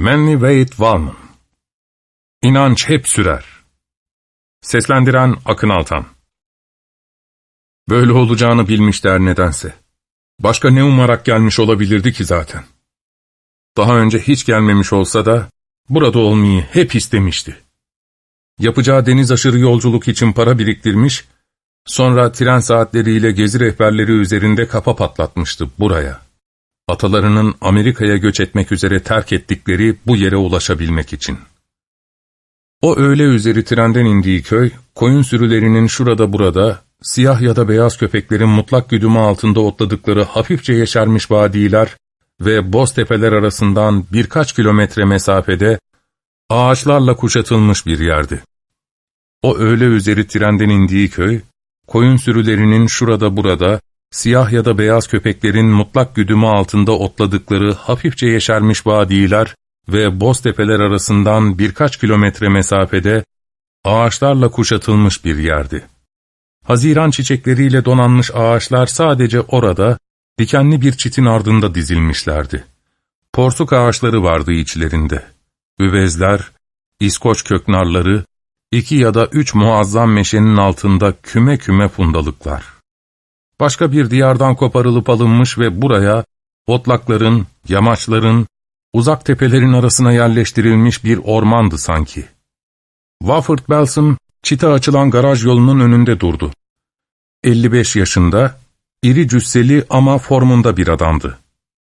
Manly Wade Wallman İnanç hep sürer. Seslendiren Akın Altan Böyle olacağını bilmişler nedense. Başka ne umarak gelmiş olabilirdi ki zaten. Daha önce hiç gelmemiş olsa da, burada olmayı hep istemişti. Yapacağı deniz aşırı yolculuk için para biriktirmiş, sonra tren saatleriyle gezi rehberleri üzerinde kafa patlatmıştı buraya. Atalarının Amerika'ya göç etmek üzere terk ettikleri bu yere ulaşabilmek için. O öğle üzeri trenden indiği köy, koyun sürülerinin şurada burada, siyah ya da beyaz köpeklerin mutlak güdümü altında otladıkları hafifçe yeşermiş vadiler ve boz tepeler arasından birkaç kilometre mesafede ağaçlarla kuşatılmış bir yerdi. O öğle üzeri trenden indiği köy, koyun sürülerinin şurada burada, siyah ya da beyaz köpeklerin mutlak güdümü altında otladıkları hafifçe yeşermiş vadiler ve boz tepeler arasından birkaç kilometre mesafede ağaçlarla kuşatılmış bir yerdi. Haziran çiçekleriyle donanmış ağaçlar sadece orada, dikenli bir çitin ardında dizilmişlerdi. Porsuk ağaçları vardı içlerinde. Üvezler, İskoç köknarları, iki ya da üç muazzam meşenin altında küme küme fundalıklar. Başka bir diyardan koparılıp alınmış ve buraya, otlakların, yamaçların, uzak tepelerin arasına yerleştirilmiş bir ormandı sanki. Wafford Belson, çite açılan garaj yolunun önünde durdu. 55 yaşında, iri cüsseli ama formunda bir adamdı.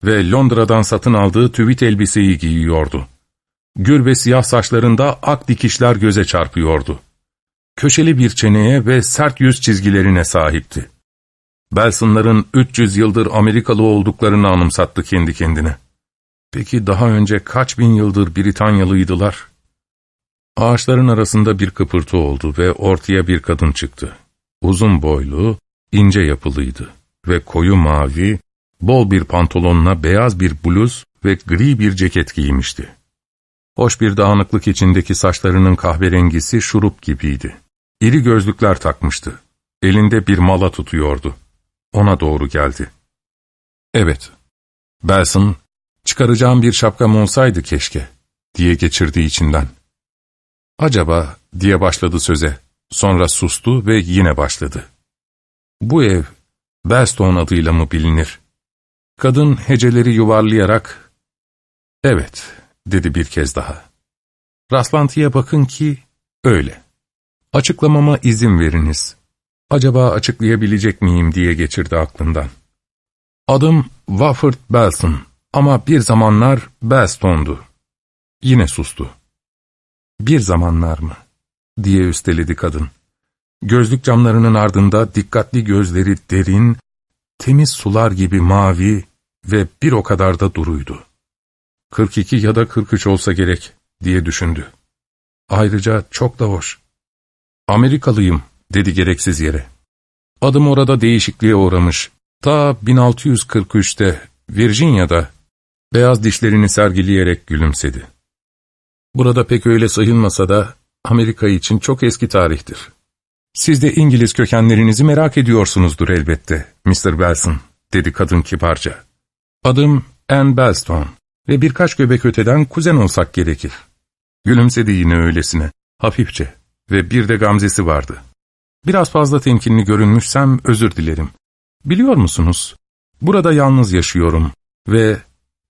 Ve Londra'dan satın aldığı tüvit elbiseyi giyiyordu. Gür ve siyah saçlarında ak dikişler göze çarpıyordu. Köşeli bir çeneye ve sert yüz çizgilerine sahipti. Belson'ların 300 yıldır Amerikalı olduklarını anımsattı kendi kendine. Peki daha önce kaç bin yıldır Britanyalıydılar? Ağaçların arasında bir kıpırtı oldu ve ortaya bir kadın çıktı. Uzun boylu, ince yapılıydı ve koyu mavi, bol bir pantolonla beyaz bir bluz ve gri bir ceket giymişti. Hoş bir dağınıklık içindeki saçlarının kahverengisi şurup gibiydi. İri gözlükler takmıştı. Elinde bir mala tutuyordu. Ona doğru geldi. Evet, Belson, çıkaracağım bir şapkam olsaydı keşke, diye geçirdi içinden. Acaba, diye başladı söze, sonra sustu ve yine başladı. Bu ev, Bellstone adıyla mı bilinir? Kadın heceleri yuvarlayarak, evet, dedi bir kez daha. Rastlantıya bakın ki, öyle. Açıklamama izin veriniz. Acaba açıklayabilecek miyim diye geçirdi aklından. Adım Wafford Belson ama bir zamanlar Belstone'du. Yine sustu. Bir zamanlar mı? diye üsteledi kadın. Gözlük camlarının ardında dikkatli gözleri derin, temiz sular gibi mavi ve bir o kadar da duruydu. 42 ya da 43 olsa gerek diye düşündü. Ayrıca çok da hoş. Amerikalıyım dedi gereksiz yere. Adım orada değişikliğe uğramış. Ta 1643'te Virginia'da beyaz dişlerini sergileyerek gülümsedi. Burada pek öyle sayılmasa da Amerika için çok eski tarihtir. Siz de İngiliz kökenlerinizi merak ediyorsunuzdur elbette, Mr. Belson, dedi kadın kibarca. Adım Anne Belstone ve birkaç göbek öteden kuzen olsak gerekir. Gülümsedi yine öylesine, hafifçe ve bir de gamzesi vardı. Biraz fazla temkinli görünmüşsem özür dilerim. Biliyor musunuz, burada yalnız yaşıyorum ve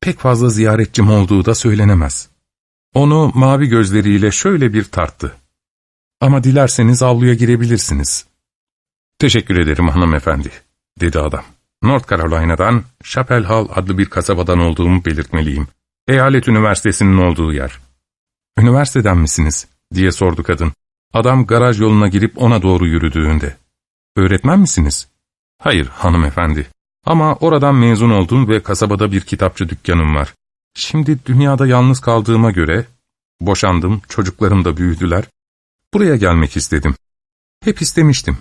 pek fazla ziyaretçim olduğu da söylenemez. Onu mavi gözleriyle şöyle bir tarttı. Ama dilerseniz avluya girebilirsiniz. Teşekkür ederim hanımefendi, dedi adam. North Carolina'dan Chapel Hall adlı bir kasabadan olduğumu belirtmeliyim. Eyalet Üniversitesi'nin olduğu yer. Üniversiteden misiniz? diye sordu kadın. Adam garaj yoluna girip ona doğru yürüdüğünde. Öğretmen misiniz? Hayır hanımefendi. Ama oradan mezun oldum ve kasabada bir kitapçı dükkanım var. Şimdi dünyada yalnız kaldığıma göre, boşandım, çocuklarım da büyüdüler, buraya gelmek istedim. Hep istemiştim.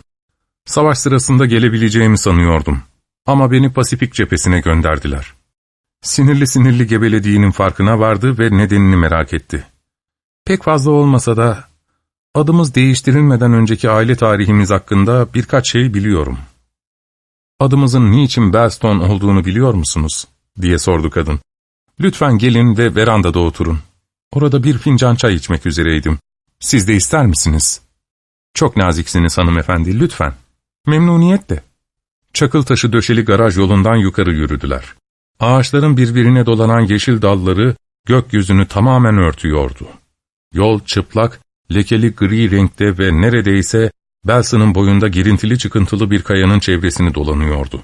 Savaş sırasında gelebileceğimi sanıyordum. Ama beni Pasifik cephesine gönderdiler. Sinirli sinirli gebelediğinin farkına vardı ve nedenini merak etti. Pek fazla olmasa da adımız değiştirilmeden önceki aile tarihimiz hakkında birkaç şey biliyorum. Adımızın niçin Belston olduğunu biliyor musunuz? diye sordu kadın. Lütfen gelin ve verandada oturun. Orada bir fincan çay içmek üzereydim. Siz de ister misiniz? Çok naziksiniz hanımefendi, lütfen. Memnuniyetle. Çakıl taşı döşeli garaj yolundan yukarı yürüdüler. Ağaçların birbirine dolanan yeşil dalları gökyüzünü tamamen örtüyordu. Yol çıplak, lekeli gri renkte ve neredeyse Belson'ın boyunda girintili çıkıntılı bir kayanın çevresini dolanıyordu.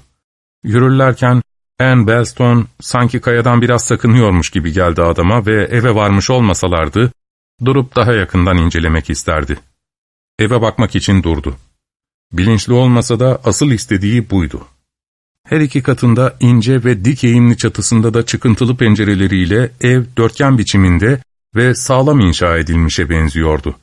Yürürlerken Anne Belston sanki kayadan biraz sakınıyormuş gibi geldi adama ve eve varmış olmasalardı, durup daha yakından incelemek isterdi. Eve bakmak için durdu. Bilinçli olmasa da asıl istediği buydu. Her iki katında ince ve dik eğimli çatısında da çıkıntılı pencereleriyle ev dörtgen biçiminde ve sağlam inşa edilmişe benziyordu.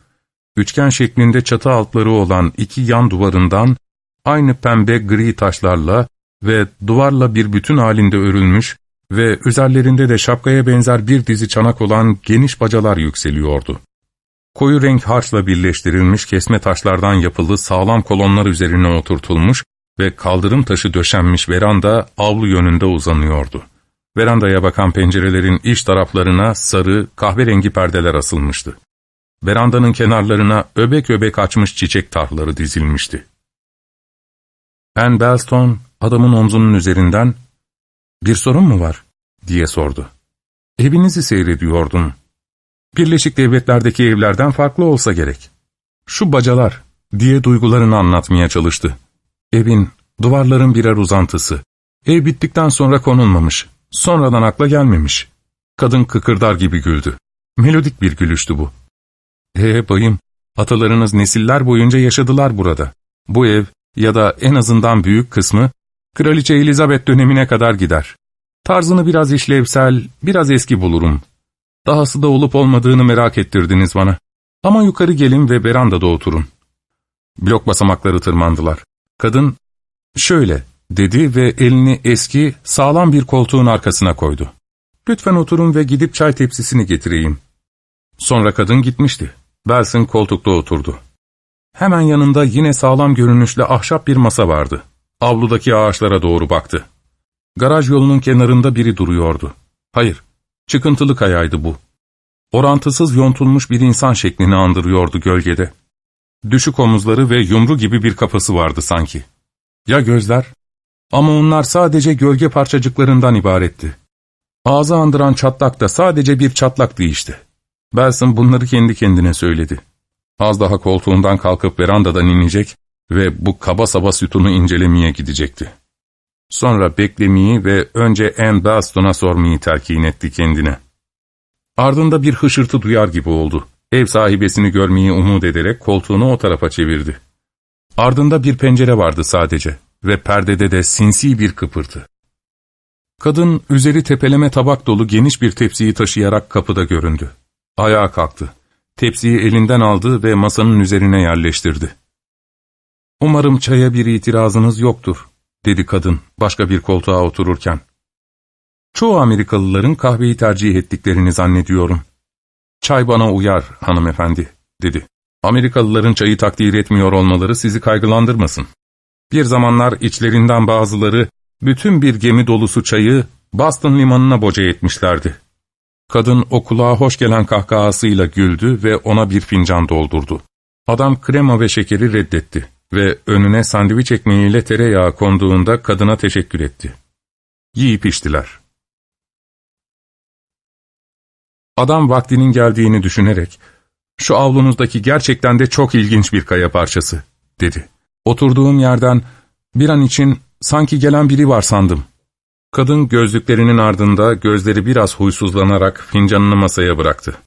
Üçgen şeklinde çatı altları olan iki yan duvarından aynı pembe gri taşlarla ve duvarla bir bütün halinde örülmüş ve üzerlerinde de şapkaya benzer bir dizi çanak olan geniş bacalar yükseliyordu. Koyu renk harçla birleştirilmiş kesme taşlardan yapılı sağlam kolonlar üzerine oturtulmuş ve kaldırım taşı döşenmiş veranda avlu yönünde uzanıyordu. Verandaya bakan pencerelerin iç taraflarına sarı, kahverengi perdeler asılmıştı. Verandanın kenarlarına öbek öbek açmış çiçek tarhları dizilmişti. Anne Belston adamın omzunun üzerinden ''Bir sorun mu var?'' diye sordu. ''Evinizi seyrediyordum. Birleşik Devletler'deki evlerden farklı olsa gerek. Şu bacalar'' diye duygularını anlatmaya çalıştı. Evin, duvarların birer uzantısı. Ev bittikten sonra konulmamış, sonradan akla gelmemiş. Kadın kıkırdar gibi güldü. Melodik bir gülüştü bu. ''Ee bayım, atalarınız nesiller boyunca yaşadılar burada. Bu ev ya da en azından büyük kısmı Kraliçe Elizabeth dönemine kadar gider. Tarzını biraz işlevsel, biraz eski bulurum. Dahası da olup olmadığını merak ettirdiniz bana. Ama yukarı gelin ve verandada oturun. Blok basamakları tırmandılar. Kadın, şöyle dedi ve elini eski, sağlam bir koltuğun arkasına koydu. Lütfen oturun ve gidip çay tepsisini getireyim. Sonra kadın gitmişti. Belson koltukta oturdu. Hemen yanında yine sağlam görünüşlü ahşap bir masa vardı. Avludaki ağaçlara doğru baktı. Garaj yolunun kenarında biri duruyordu. Hayır, çıkıntılı kayaydı bu. Orantısız yontulmuş bir insan şeklini andırıyordu gölgede. Düşük omuzları ve yumru gibi bir kafası vardı sanki. Ya gözler? Ama onlar sadece gölge parçacıklarından ibaretti. Ağzı andıran çatlak da sadece bir çatlaktı işte. Belson bunları kendi kendine söyledi. Az daha koltuğundan kalkıp verandadan inecek ve bu kaba saba sütunu incelemeye gidecekti. Sonra beklemeyi ve önce Anne Baston'a sormayı telkin etti kendine. Ardında bir hışırtı duyar gibi oldu. Ev sahibesini görmeyi umut ederek koltuğunu o tarafa çevirdi. Ardında bir pencere vardı sadece ve perdede de sinsi bir kıpırtı. Kadın üzeri tepeleme tabak dolu geniş bir tepsiyi taşıyarak kapıda göründü. Ayağa kalktı. Tepsiyi elinden aldı ve masanın üzerine yerleştirdi. ''Umarım çaya bir itirazınız yoktur.'' dedi kadın başka bir koltuğa otururken. ''Çoğu Amerikalıların kahveyi tercih ettiklerini zannediyorum.'' ''Çay bana uyar hanımefendi.'' dedi. ''Amerikalıların çayı takdir etmiyor olmaları sizi kaygılandırmasın. Bir zamanlar içlerinden bazıları bütün bir gemi dolusu çayı Boston limanına boca etmişlerdi. Kadın o kulağa hoş gelen kahkahasıyla güldü ve ona bir fincan doldurdu. Adam krema ve şekeri reddetti ve önüne sandviç ekmeğiyle tereyağı konduğunda kadına teşekkür etti. Yiyip içtiler. Adam vaktinin geldiğini düşünerek, ''Şu avlunuzdaki gerçekten de çok ilginç bir kaya parçası.'' dedi. Oturduğum yerden bir an için sanki gelen biri var sandım. Kadın gözlüklerinin ardında gözleri biraz huysuzlanarak fincanını masaya bıraktı.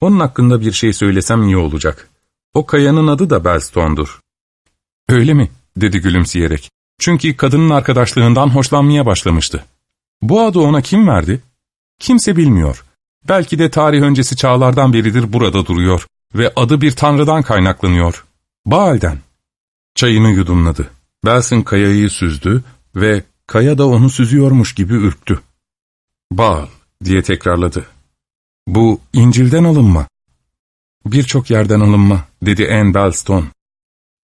Onun hakkında bir şey söylesem iyi olacak. O kayanın adı da Belstone'dur. Öyle mi? dedi gülümseyerek. Çünkü kadının arkadaşlığından hoşlanmaya başlamıştı. Bu adı ona kim verdi? Kimse bilmiyor. Belki de tarih öncesi çağlardan beridir burada duruyor ve adı bir tanrıdan kaynaklanıyor. Baal'den. Çayını yudumladı. Belsin kayayı süzdü ve kaya da onu süzüyormuş gibi ürktü. Baal diye tekrarladı. Bu İncil'den alınma. Birçok yerden alınma dedi Anne Belston.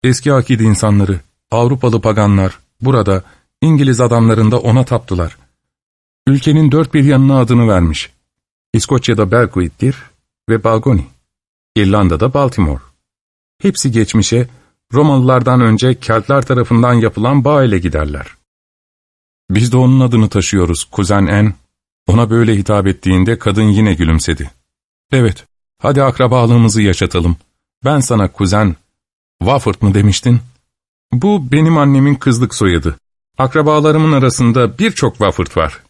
Eski akid insanları, Avrupalı paganlar burada İngiliz adamlarında ona taptılar. Ülkenin dört bir yanına adını vermiş. İskoçya'da Belguid'dir ve Balgoni. İrlanda'da Baltimore. Hepsi geçmişe, Romalılardan önce Keltler tarafından yapılan bağ ile giderler. Biz de onun adını taşıyoruz, kuzen En. Ona böyle hitap ettiğinde kadın yine gülümsedi. Evet, hadi akrabalığımızı yaşatalım. Ben sana kuzen, Wafford mı demiştin? Bu benim annemin kızlık soyadı. Akrabalarımın arasında birçok Wafford var.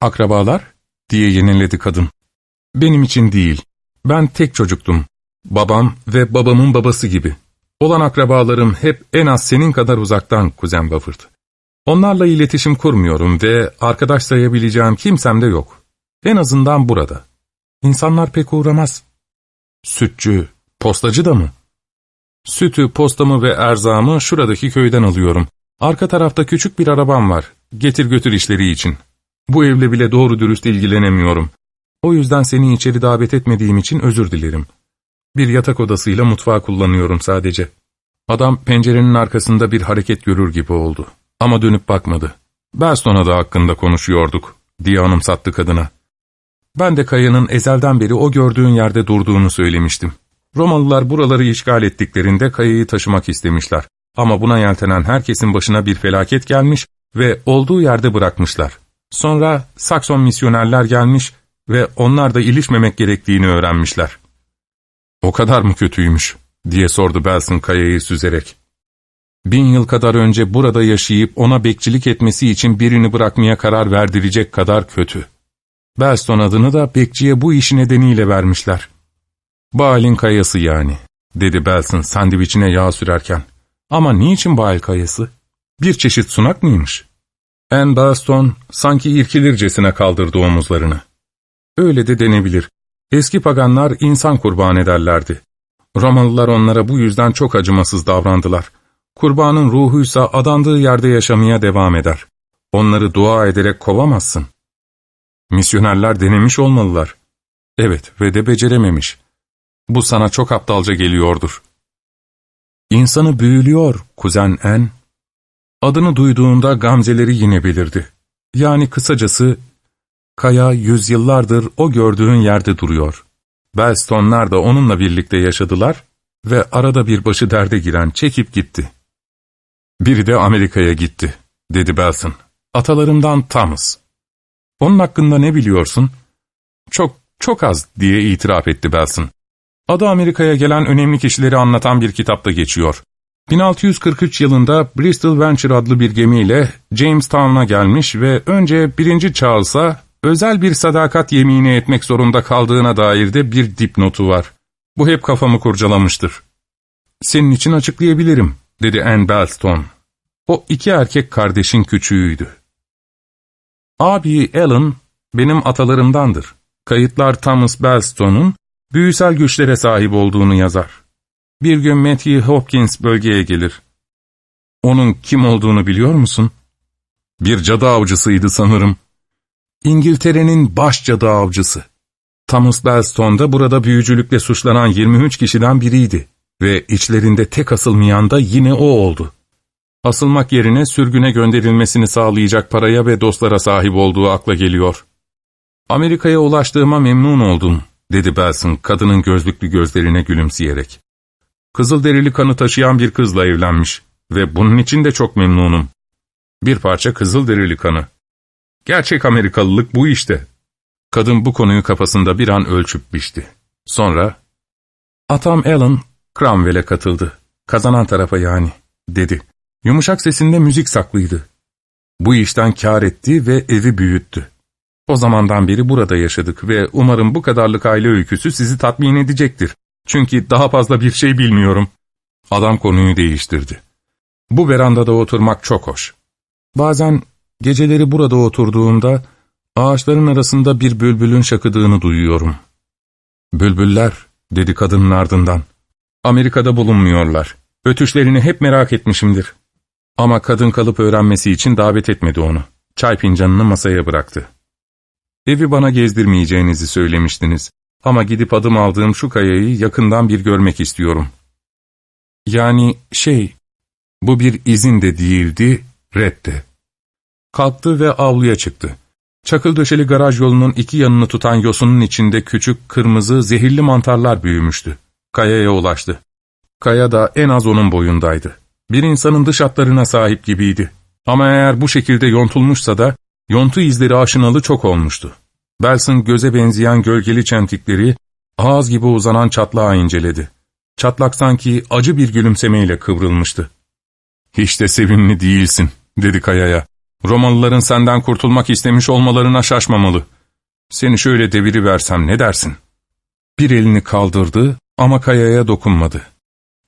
Akrabalar? diye yeniledi kadın. Benim için değil. Ben tek çocuktum. Babam ve babamın babası gibi. Olan akrabalarım hep en az senin kadar uzaktan kuzen Wafford. Onlarla iletişim kurmuyorum ve arkadaş sayabileceğim kimsem de yok. En azından burada. İnsanlar pek uğramaz. Sütçü, postacı da mı? Sütü, postamı ve erzağımı şuradaki köyden alıyorum. Arka tarafta küçük bir arabam var. Getir götür işleri için. Bu evle bile doğru dürüst ilgilenemiyorum. O yüzden seni içeri davet etmediğim için özür dilerim. Bir yatak odasıyla mutfağı kullanıyorum sadece. Adam pencerenin arkasında bir hareket görür gibi oldu. Ama dönüp bakmadı. Berston'a da hakkında konuşuyorduk, diye anımsattı kadına. Ben de kayanın ezelden beri o gördüğün yerde durduğunu söylemiştim. Romalılar buraları işgal ettiklerinde kayayı taşımak istemişler. Ama buna yeltenen herkesin başına bir felaket gelmiş ve olduğu yerde bırakmışlar. Sonra Sakson misyonerler gelmiş ve onlar da ilişmemek gerektiğini öğrenmişler. ''O kadar mı kötüymüş?'' diye sordu Belson kayayı süzerek. Bin yıl kadar önce burada yaşayıp ona bekçilik etmesi için birini bırakmaya karar verdirecek kadar kötü. Belston adını da bekçiye bu işi nedeniyle vermişler. Baal'in kayası yani, dedi Belson sandviçine yağ sürerken. Ama niçin Baal kayası? Bir çeşit sunak mıymış? En Belston sanki irkilircesine kaldırdı omuzlarını. Öyle de denebilir. Eski paganlar insan kurban ederlerdi. Romalılar onlara bu yüzden çok acımasız davrandılar. Kurbanın ruhuysa adandığı yerde yaşamaya devam eder. Onları dua ederek kovamazsın. Misyonerler denemiş olmalılar. Evet ve de becerememiş. Bu sana çok aptalca geliyordur. İnsanı büyülüyor kuzen En. Adını duyduğunda gamzeleri yine belirdi. Yani kısacası, Kaya yüzyıllardır o gördüğün yerde duruyor. Belstonlar da onunla birlikte yaşadılar ve arada bir başı derde giren çekip gitti. Biri de Amerika'ya gitti, dedi Belson. Atalarımdan Thomas. Onun hakkında ne biliyorsun? Çok, çok az diye itiraf etti Belson. Adı Amerika'ya gelen önemli kişileri anlatan bir kitapta geçiyor. 1643 yılında Bristol Venture adlı bir gemiyle Jamestown'a gelmiş ve önce 1. Charles'a özel bir sadakat yemini etmek zorunda kaldığına dair de bir dipnotu var. Bu hep kafamı kurcalamıştır. Senin için açıklayabilirim, dedi Anne Belston. O iki erkek kardeşin küçüğüydü. Abi Alan benim atalarımdandır. Kayıtlar Thomas Belston'un büyüsel güçlere sahip olduğunu yazar. Bir gün Matthew Hopkins bölgeye gelir. Onun kim olduğunu biliyor musun? Bir cadı avcısıydı sanırım. İngiltere'nin baş cadı avcısı. Thomas Belston da burada büyücülükle suçlanan 23 kişiden biriydi ve içlerinde tek asılmayan da yine o oldu. Asılmak yerine sürgüne gönderilmesini sağlayacak paraya ve dostlara sahip olduğu akla geliyor. Amerika'ya ulaştığıma memnun oldum, dedi Belson kadının gözlüklü gözlerine gülümseyerek. Kızılderili kanı taşıyan bir kızla evlenmiş ve bunun için de çok memnunum. Bir parça kızılderili kanı. Gerçek Amerikalılık bu işte. Kadın bu konuyu kafasında bir an ölçüp biçti. Sonra, ''Atam Alan, Cromwell'e katıldı. Kazanan tarafa yani.'' dedi. Yumuşak sesinde müzik saklıydı. Bu işten kar etti ve evi büyüttü. O zamandan beri burada yaşadık ve umarım bu kadarlık aile öyküsü sizi tatmin edecektir. Çünkü daha fazla bir şey bilmiyorum. Adam konuyu değiştirdi. Bu verandada oturmak çok hoş. Bazen geceleri burada oturduğumda ağaçların arasında bir bülbülün şakıdığını duyuyorum. Bülbüller, dedi kadının ardından. Amerika'da bulunmuyorlar. Ötüşlerini hep merak etmişimdir. Ama kadın kalıp öğrenmesi için davet etmedi onu. Çay fincanını masaya bıraktı. Evi bana gezdirmeyeceğinizi söylemiştiniz. Ama gidip adım aldığım şu kayayı yakından bir görmek istiyorum. Yani şey, bu bir izin de değildi, reddi. Kalktı ve avluya çıktı. Çakıl döşeli garaj yolunun iki yanını tutan yosunun içinde küçük, kırmızı, zehirli mantarlar büyümüştü. Kayaya ulaştı. Kaya da en az onun boyundaydı. Bir insanın dış hatlarına sahip gibiydi. Ama eğer bu şekilde yontulmuşsa da, yontu izleri aşınalı çok olmuştu. Belson göze benzeyen gölgeli çentikleri, ağız gibi uzanan çatlağı inceledi. Çatlak sanki acı bir gülümsemeyle kıvrılmıştı. ''Hiç de sevimli değilsin.'' dedi Kaya'ya. ''Romalıların senden kurtulmak istemiş olmalarına şaşmamalı. Seni şöyle deviri versem ne dersin?'' Bir elini kaldırdı ama Kaya'ya dokunmadı.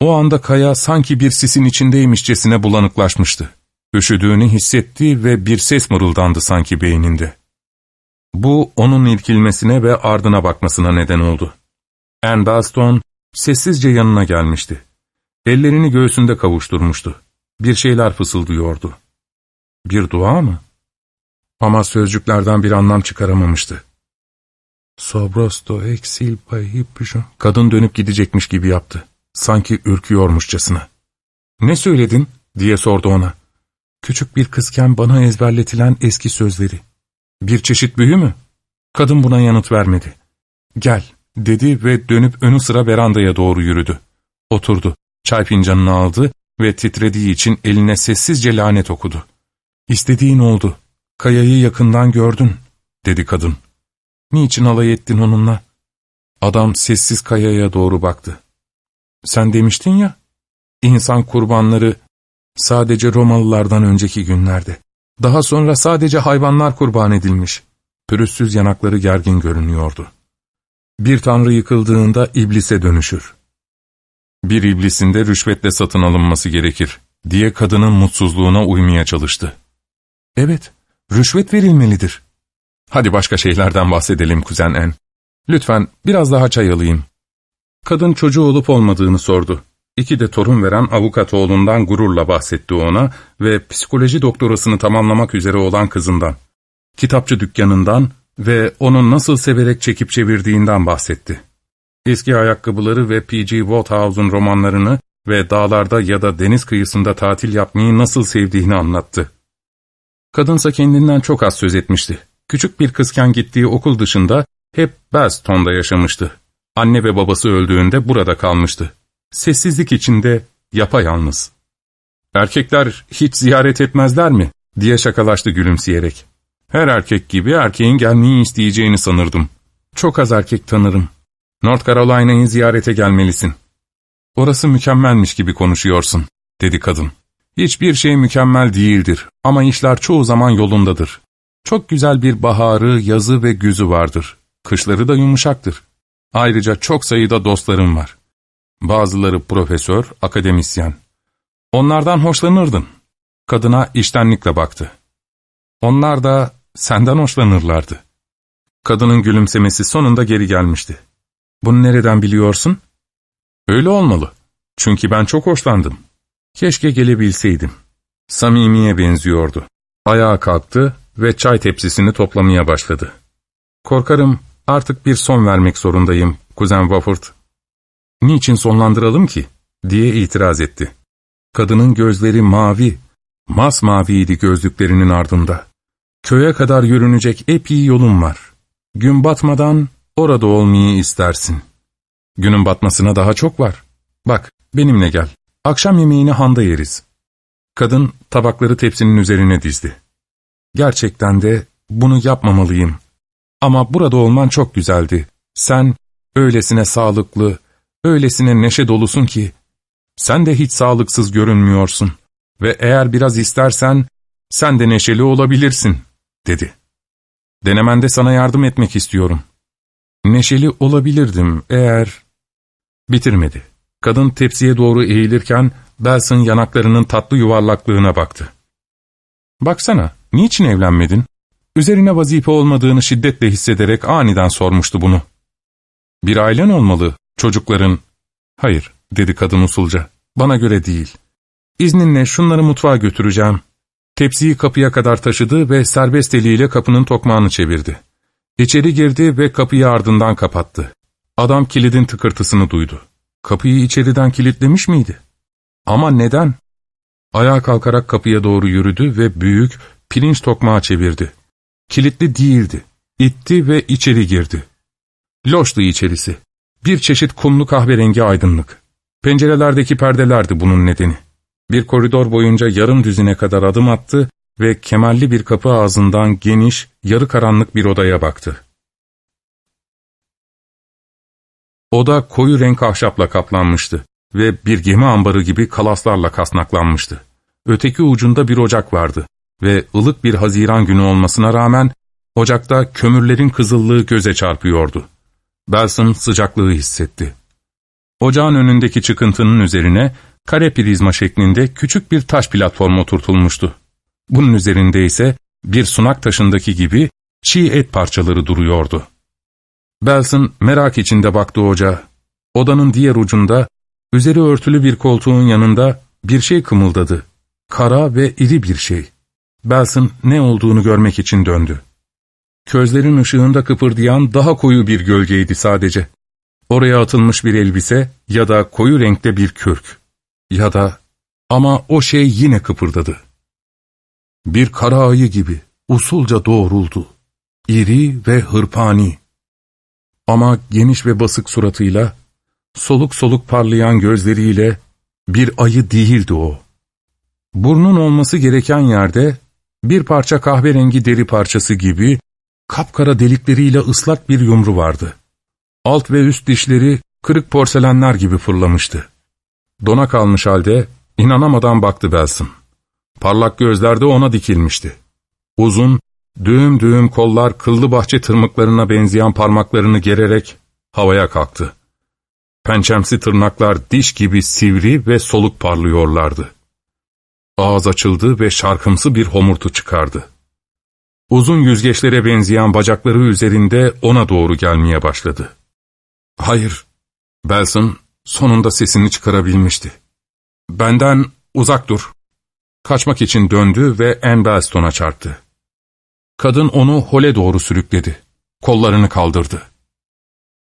O anda Kaya sanki bir sisin içindeymişçesine bulanıklaşmıştı. Üşüdüğünü hissetti ve bir ses mırıldandı sanki beyninde. Bu onun irkilmesine ve ardına bakmasına neden oldu. Anne Baston sessizce yanına gelmişti. Ellerini göğsünde kavuşturmuştu. Bir şeyler fısıldıyordu. Bir dua mı? Ama sözcüklerden bir anlam çıkaramamıştı. Sobrosto exil payipjo. Kadın dönüp gidecekmiş gibi yaptı. Sanki ürküyormuşçasına. ''Ne söyledin?'' diye sordu ona. Küçük bir kızken bana ezberletilen eski sözleri. Bir çeşit büyü mü? Kadın buna yanıt vermedi. ''Gel'' dedi ve dönüp önü sıra verandaya doğru yürüdü. Oturdu, çay fincanını aldı ve titrediği için eline sessizce lanet okudu. ''İstediğin oldu. Kayayı yakından gördün.'' dedi kadın. ''Niçin alay ettin onunla?'' Adam sessiz kayaya doğru baktı. ''Sen demiştin ya, insan kurbanları sadece Romalılardan önceki günlerde. Daha sonra sadece hayvanlar kurban edilmiş.'' Pürüzsüz yanakları gergin görünüyordu. Bir tanrı yıkıldığında iblise dönüşür. Bir iblisin de rüşvetle satın alınması gerekir diye kadının mutsuzluğuna uymaya çalıştı. Evet, rüşvet verilmelidir. Hadi başka şeylerden bahsedelim kuzen En. Lütfen biraz daha çay alayım. Kadın çocuğu olup olmadığını sordu. İki de torun veren avukat oğlundan gururla bahsetti ona ve psikoloji doktorasını tamamlamak üzere olan kızından. Kitapçı dükkanından ve onun nasıl severek çekip çevirdiğinden bahsetti. Eski ayakkabıları ve P.G. Wodehous'un romanlarını ve dağlarda ya da deniz kıyısında tatil yapmayı nasıl sevdiğini anlattı. Kadınsa kendinden çok az söz etmişti. Küçük bir kızken gittiği okul dışında hep Baston'da yaşamıştı. Anne ve babası öldüğünde burada kalmıştı. Sessizlik içinde yapayalnız. ''Erkekler hiç ziyaret etmezler mi?'' diye şakalaştı gülümseyerek. Her erkek gibi erkeğin gelmeyi isteyeceğini sanırdım. Çok az erkek tanırım. North Carolina'yı ziyarete gelmelisin. Orası mükemmelmiş gibi konuşuyorsun, dedi kadın. Hiçbir şey mükemmel değildir ama işler çoğu zaman yolundadır. Çok güzel bir baharı, yazı ve güzü vardır. Kışları da yumuşaktır. Ayrıca çok sayıda dostlarım var. Bazıları profesör, akademisyen. Onlardan hoşlanırdın. Kadına iştenlikle baktı. Onlar da senden hoşlanırlardı. Kadının gülümsemesi sonunda geri gelmişti. Bunu nereden biliyorsun? Öyle olmalı. Çünkü ben çok hoşlandım. Keşke gelebilseydim. Samimiye benziyordu. Ayağa kalktı ve çay tepsisini toplamaya başladı. Korkarım artık bir son vermek zorundayım, kuzen Wafford. Niçin sonlandıralım ki? diye itiraz etti. Kadının gözleri mavi, masmaviydi gözlüklerinin ardında. Köye kadar yürünecek epey yolun var. Gün batmadan orada olmayı istersin. Günün batmasına daha çok var. Bak, benimle gel. Akşam yemeğini handa yeriz. Kadın tabakları tepsinin üzerine dizdi. Gerçekten de bunu yapmamalıyım. Ama burada olman çok güzeldi. Sen öylesine sağlıklı, öylesine neşe dolusun ki, sen de hiç sağlıksız görünmüyorsun ve eğer biraz istersen, sen de neşeli olabilirsin.'' dedi. Denemende sana yardım etmek istiyorum. Neşeli olabilirdim eğer... Bitirmedi. Kadın tepsiye doğru eğilirken Belson yanaklarının tatlı yuvarlaklığına baktı. Baksana, niçin evlenmedin? Üzerine vazife olmadığını şiddetle hissederek aniden sormuştu bunu. Bir ailen olmalı, çocukların... Hayır, dedi kadın usulca, bana göre değil. İzninle şunları mutfağa götüreceğim. Tepsiyi kapıya kadar taşıdı ve serbest eliyle kapının tokmağını çevirdi. İçeri girdi ve kapıyı ardından kapattı. Adam kilidin tıkırtısını duydu. Kapıyı içeriden kilitlemiş miydi? Ama neden? Ayağa kalkarak kapıya doğru yürüdü ve büyük, pirinç tokmağı çevirdi. Kilitli değildi. İtti ve içeri girdi. Loştu içerisi. Bir çeşit kumlu kahverengi aydınlık. Pencerelerdeki perdelerdi bunun nedeni. Bir koridor boyunca yarım düzine kadar adım attı ve kemalli bir kapı ağzından geniş, yarı karanlık bir odaya baktı. Oda koyu renk ahşapla kaplanmıştı ve bir gemi ambarı gibi kalaslarla kasnaklanmıştı. Öteki ucunda bir ocak vardı ve ılık bir haziran günü olmasına rağmen ocakta kömürlerin kızıllığı göze çarpıyordu. Belson sıcaklığı hissetti. Ocağın önündeki çıkıntının üzerine kare prizma şeklinde küçük bir taş platform oturtulmuştu. Bunun üzerinde ise bir sunak taşındaki gibi çiğ et parçaları duruyordu. Belson merak içinde baktı ocağa. Odanın diğer ucunda, üzeri örtülü bir koltuğun yanında bir şey kımıldadı. Kara ve iri bir şey. Belson ne olduğunu görmek için döndü. Közlerin ışığında kıpırdayan daha koyu bir gölgeydi sadece. Oraya atılmış bir elbise ya da koyu renkte bir kürk. Ya da ama o şey yine kıpırdadı. Bir kara ayı gibi usulca doğruldu. İri ve hırpani. Ama geniş ve basık suratıyla, soluk soluk parlayan gözleriyle bir ayı değildi o. Burnun olması gereken yerde bir parça kahverengi deri parçası gibi kapkara delikleriyle ıslak bir yumru vardı. Alt ve üst dişleri kırık porselenler gibi fırlamıştı. Dona kalmış halde inanamadan baktı Belson. Parlak gözler de ona dikilmişti. Uzun, düğüm düğüm kollar kıllı bahçe tırmıklarına benzeyen parmaklarını gererek havaya kalktı. Pençemsi tırnaklar diş gibi sivri ve soluk parlıyorlardı. Ağız açıldı ve şarkımsı bir homurtu çıkardı. Uzun yüzgeçlere benzeyen bacakları üzerinde ona doğru gelmeye başladı. Hayır, Belson sonunda sesini çıkarabilmişti. Benden uzak dur. Kaçmak için döndü ve Anne Belston'a çarptı. Kadın onu hole doğru sürükledi. Kollarını kaldırdı.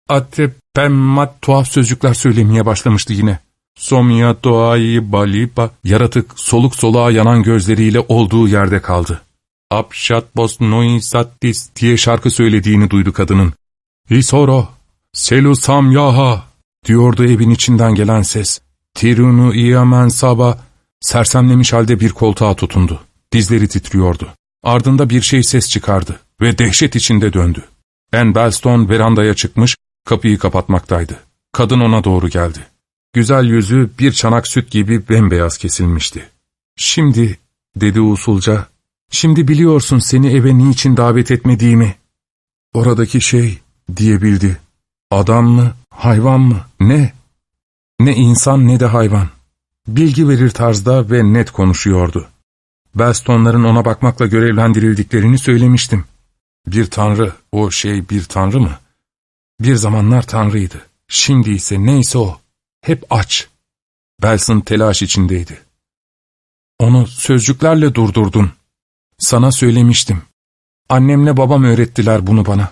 Atte pemmat tuhaf sözcükler söylemeye başlamıştı yine. Somya doğayı baliba, yaratık soluk soluğa yanan gözleriyle olduğu yerde kaldı. Apşat bos noi sattis diye şarkı söylediğini duydu kadının. Hisoro, selu samyaha diyordu evin içinden gelen ses. Tirunu iyamen saba, sersemlemiş halde bir koltuğa tutundu. Dizleri titriyordu. Ardında bir şey ses çıkardı ve dehşet içinde döndü. En Belston verandaya çıkmış, kapıyı kapatmaktaydı. Kadın ona doğru geldi. Güzel yüzü bir çanak süt gibi bembeyaz kesilmişti. ''Şimdi'' dedi usulca, ''şimdi biliyorsun seni eve niçin davet etmediğimi.'' ''Oradaki şey'' diyebildi. ''Adam mı, hayvan mı, ne?'' Ne insan ne de hayvan. Bilgi verir tarzda ve net konuşuyordu. Belstonların ona bakmakla görevlendirildiklerini söylemiştim. Bir tanrı, o şey bir tanrı mı? Bir zamanlar tanrıydı. Şimdi ise neyse o. Hep aç. Belson telaş içindeydi. Onu sözcüklerle durdurdun. Sana söylemiştim. Annemle babam öğrettiler bunu bana.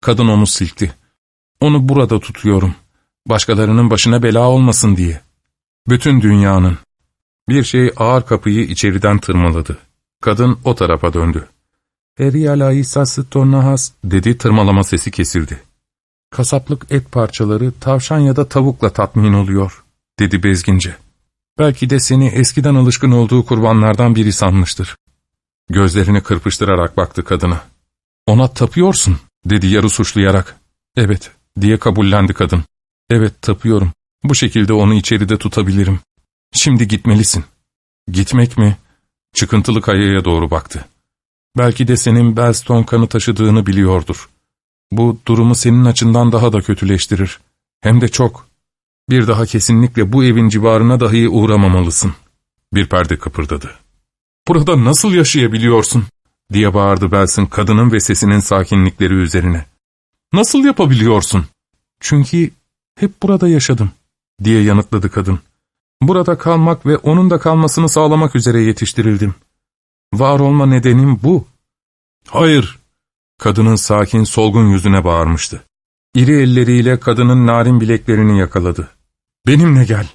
Kadın onu silkti. Onu burada tutuyorum. Başkalarının başına bela olmasın diye. Bütün dünyanın. Bir şey ağır kapıyı içeriden tırmaladı. Kadın o tarafa döndü. ''Eriala sası tornahas'' dedi tırmalama sesi kesildi. ''Kasaplık et parçaları tavşan ya da tavukla tatmin oluyor.'' dedi bezgince. ''Belki de seni eskiden alışkın olduğu kurbanlardan biri sanmıştır.'' Gözlerini kırpıştırarak baktı kadına. ''Ona tapıyorsun.'' dedi yarı suçlayarak. ''Evet.'' diye kabullendi kadın. ''Evet tapıyorum. Bu şekilde onu içeride tutabilirim. Şimdi gitmelisin.'' ''Gitmek mi?'' Çıkıntılı kayaya doğru baktı. ''Belki de senin Belston kanı taşıdığını biliyordur. Bu durumu senin açından daha da kötüleştirir. Hem de çok. Bir daha kesinlikle bu evin civarına dahi uğramamalısın.'' Bir perde kıpırdadı. ''Burada nasıl yaşayabiliyorsun?'' diye bağırdı Belsin kadının ve sesinin sakinlikleri üzerine. ''Nasıl yapabiliyorsun?'' ''Çünkü hep burada yaşadım.'' diye yanıtladı kadın. ''Burada kalmak ve onun da kalmasını sağlamak üzere yetiştirildim. Var olma nedenim bu.'' ''Hayır!'' Kadının sakin, solgun yüzüne bağırmıştı. İri elleriyle kadının narin bileklerini yakaladı. ''Benimle gel.''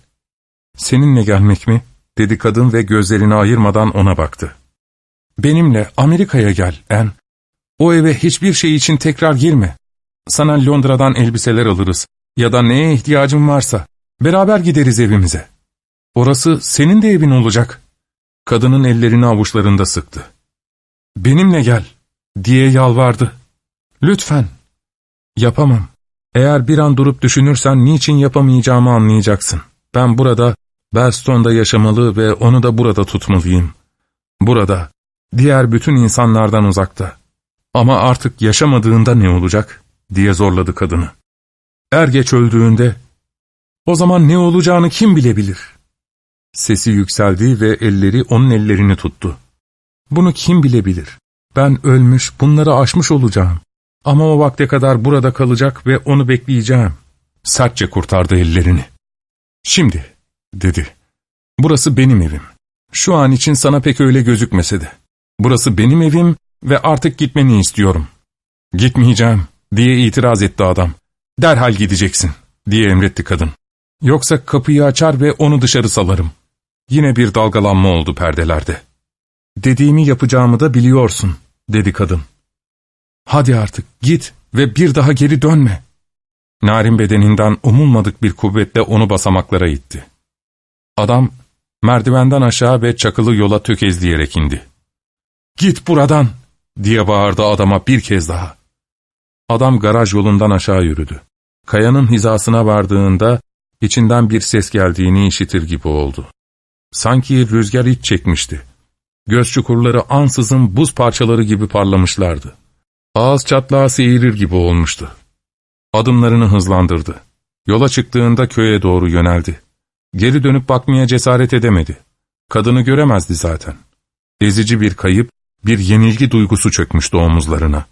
''Seninle gelmek mi?'' dedi kadın ve gözlerini ayırmadan ona baktı. ''Benimle Amerika'ya gel, En. O eve hiçbir şey için tekrar girme. Sana Londra'dan elbiseler alırız ya da neye ihtiyacın varsa beraber gideriz evimize. Orası senin de evin olacak. Kadının ellerini avuçlarında sıktı. Benimle gel diye yalvardı. Lütfen. Yapamam. Eğer bir an durup düşünürsen niçin yapamayacağımı anlayacaksın. Ben burada, Belstone'da yaşamalı ve onu da burada tutmalıyım. Burada, diğer bütün insanlardan uzakta. Ama artık yaşamadığında ne olacak, diye zorladı kadını. Er geç öldüğünde, o zaman ne olacağını kim bilebilir? Sesi yükseldi ve elleri onun ellerini tuttu. Bunu kim bilebilir? Ben ölmüş, bunları aşmış olacağım. Ama o vakte kadar burada kalacak ve onu bekleyeceğim. Sertçe kurtardı ellerini. Şimdi, dedi. Burası benim evim. Şu an için sana pek öyle gözükmese de. Burası benim evim ve artık gitmeni istiyorum. Gitmeyeceğim, diye itiraz etti adam. Derhal gideceksin, diye emretti kadın. Yoksa kapıyı açar ve onu dışarı salarım. Yine bir dalgalanma oldu perdelerde. Dediğimi yapacağımı da biliyorsun, dedi kadın. Hadi artık git ve bir daha geri dönme. Narin bedeninden umulmadık bir kuvvetle onu basamaklara itti. Adam merdivenden aşağı ve çakılı yola tökezleyerek indi. ''Git buradan!'' diye bağırdı adama bir kez daha. Adam garaj yolundan aşağı yürüdü. Kayanın hizasına vardığında içinden bir ses geldiğini işitir gibi oldu. Sanki rüzgar iç çekmişti. Göz çukurları ansızın buz parçaları gibi parlamışlardı. Ağız çatlağı seyir gibi olmuştu. Adımlarını hızlandırdı. Yola çıktığında köye doğru yöneldi. Geri dönüp bakmaya cesaret edemedi. Kadını göremezdi zaten. Ezici bir kayıp, bir yenilgi duygusu çökmüştü omuzlarına.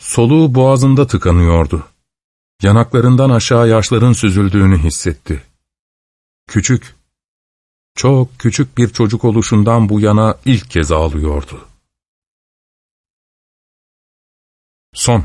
Soluğu boğazında tıkanıyordu. Yanaklarından aşağı yaşların süzüldüğünü hissetti. Küçük, çok küçük bir çocuk oluşundan bu yana ilk kez ağlıyordu. Son